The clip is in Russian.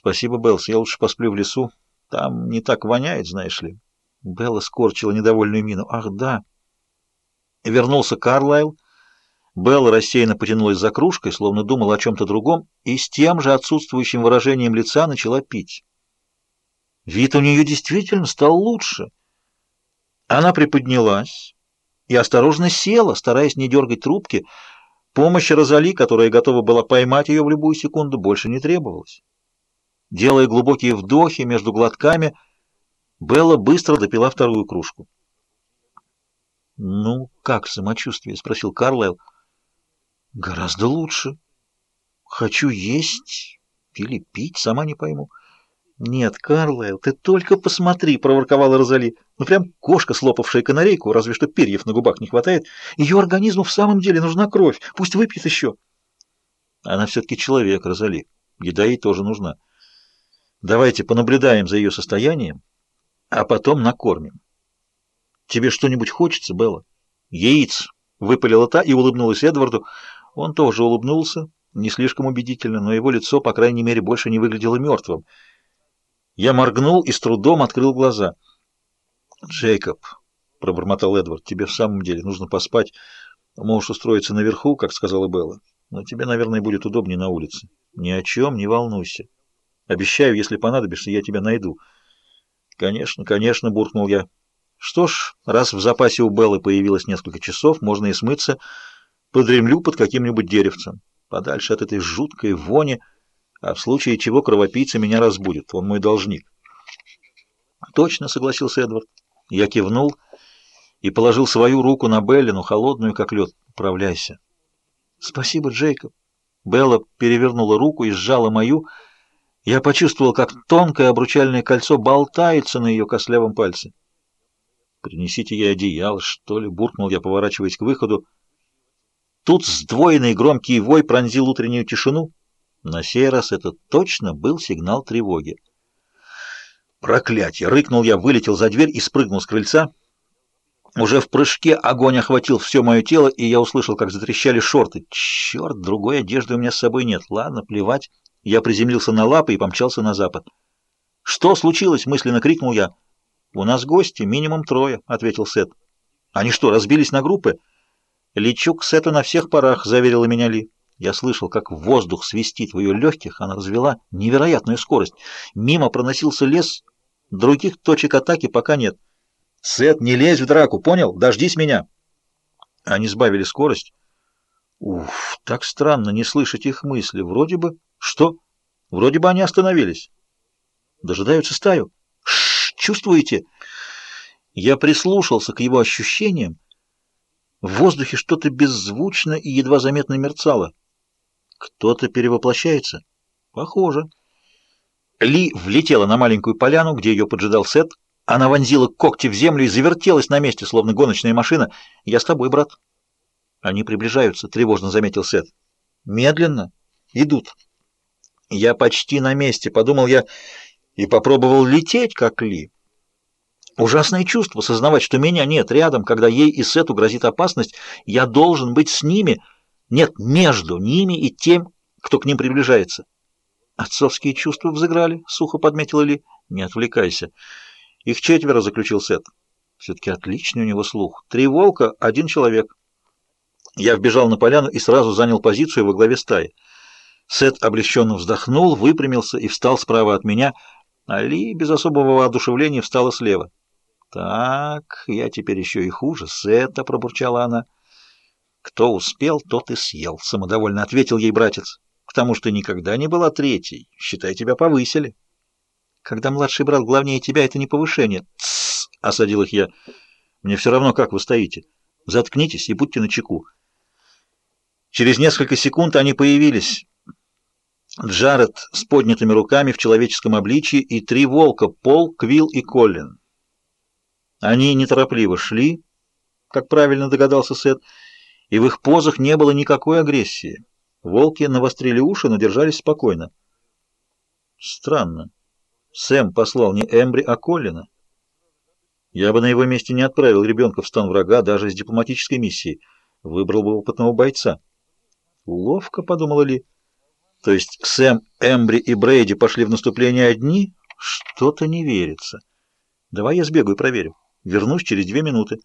Спасибо, Беллс, я лучше посплю в лесу. Там не так воняет, знаешь ли. Белла скорчила недовольную мину. Ах, да. Вернулся Карлайл. Белла рассеянно потянулась за кружкой, словно думала о чем-то другом, и с тем же отсутствующим выражением лица начала пить. Вид у нее действительно стал лучше. Она приподнялась и осторожно села, стараясь не дергать трубки. Помощи Розали, которая готова была поймать ее в любую секунду, больше не требовалась. Делая глубокие вдохи между глотками, Белла быстро допила вторую кружку. «Ну, как самочувствие?» — спросил Карлайл. «Гораздо лучше. Хочу есть или пить, сама не пойму». «Нет, Карлайл, ты только посмотри!» — проворковала Розали. «Ну, прям кошка, слопавшая канарейку, разве что перьев на губах не хватает. Ее организму в самом деле нужна кровь. Пусть выпьет еще». Она все-таки человек, Розали. Еда ей тоже нужна. Давайте понаблюдаем за ее состоянием, а потом накормим. Тебе что-нибудь хочется, Белла? Яиц! Выпалила та и улыбнулась Эдварду. Он тоже улыбнулся, не слишком убедительно, но его лицо, по крайней мере, больше не выглядело мертвым. Я моргнул и с трудом открыл глаза. «Джейкоб», — пробормотал Эдвард, — «тебе в самом деле нужно поспать. Можешь устроиться наверху, как сказала Белла. Но тебе, наверное, будет удобнее на улице. Ни о чем не волнуйся. Обещаю, если понадобишься, я тебя найду». «Конечно, конечно», — буркнул я. «Что ж, раз в запасе у Беллы появилось несколько часов, можно и смыться. Подремлю под каким-нибудь деревцем, подальше от этой жуткой вони» а в случае чего кровопийца меня разбудит. Он мой должник. Точно, согласился Эдвард. Я кивнул и положил свою руку на Беллину, холодную, как лед. Управляйся. Спасибо, Джейкоб. Белла перевернула руку и сжала мою. Я почувствовал, как тонкое обручальное кольцо болтается на ее костлявом пальце. «Принесите ей одеяло, что ли?» — буркнул я, поворачиваясь к выходу. Тут сдвоенный громкий вой пронзил утреннюю тишину. На сей раз это точно был сигнал тревоги. «Проклятие!» — рыкнул я, вылетел за дверь и спрыгнул с крыльца. Уже в прыжке огонь охватил все мое тело, и я услышал, как затрещали шорты. Черт, другой одежды у меня с собой нет. Ладно, плевать. Я приземлился на лапы и помчался на запад. «Что случилось?» — мысленно крикнул я. «У нас гости, минимум трое», — ответил Сет. «Они что, разбились на группы?» «Лечу к Сету на всех парах», — заверила меня Ли. Я слышал, как воздух свистит в ее легких, она развела невероятную скорость. Мимо проносился лес, других точек атаки пока нет. «Сет, не лезь в драку, понял? Дождись меня!» Они сбавили скорость. Уф, так странно не слышать их мысли. Вроде бы... Что? Вроде бы они остановились. Дожидаются стаю. Шш, чувствуете? Я прислушался к его ощущениям. В воздухе что-то беззвучно и едва заметно мерцало. Кто-то перевоплощается? Похоже. Ли влетела на маленькую поляну, где ее поджидал Сет. Она вонзила когти в землю и завертелась на месте, словно гоночная машина. «Я с тобой, брат». «Они приближаются», — тревожно заметил Сет. «Медленно. Идут». «Я почти на месте», — подумал я, и попробовал лететь, как Ли. Ужасное чувство сознавать, что меня нет рядом, когда ей и Сету грозит опасность. Я должен быть с ними — нет между ними и тем, кто к ним приближается. Отцовские чувства взыграли, сухо подметила Ли. Не отвлекайся. Их четверо, заключил Сет. Все-таки отличный у него слух. Три волка, один человек. Я вбежал на поляну и сразу занял позицию во главе стаи. Сет облегченно вздохнул, выпрямился и встал справа от меня, а Ли без особого воодушевления встала слева. «Так, я теперь еще и хуже, Сета», — пробурчала она. «Кто успел, тот и съел», — самодовольно ответил ей братец. «К тому, что никогда не была третьей. Считай, тебя повысили». «Когда младший брат главнее тебя, это не повышение». «Тссс!» — осадил их я. «Мне все равно, как вы стоите. Заткнитесь и будьте начеку». Через несколько секунд они появились. Джаред с поднятыми руками в человеческом обличии и три волка — Пол, Квилл и Коллин. Они неторопливо шли, как правильно догадался Сет, — и в их позах не было никакой агрессии. Волки навострили уши, но держались спокойно. Странно. Сэм послал не Эмбри, а Коллина. Я бы на его месте не отправил ребенка в стан врага даже с дипломатической миссией. Выбрал бы опытного бойца. Ловко, подумала Ли. То есть Сэм, Эмбри и Брейди пошли в наступление одни? Что-то не верится. Давай я сбегаю и проверю. Вернусь через две минуты.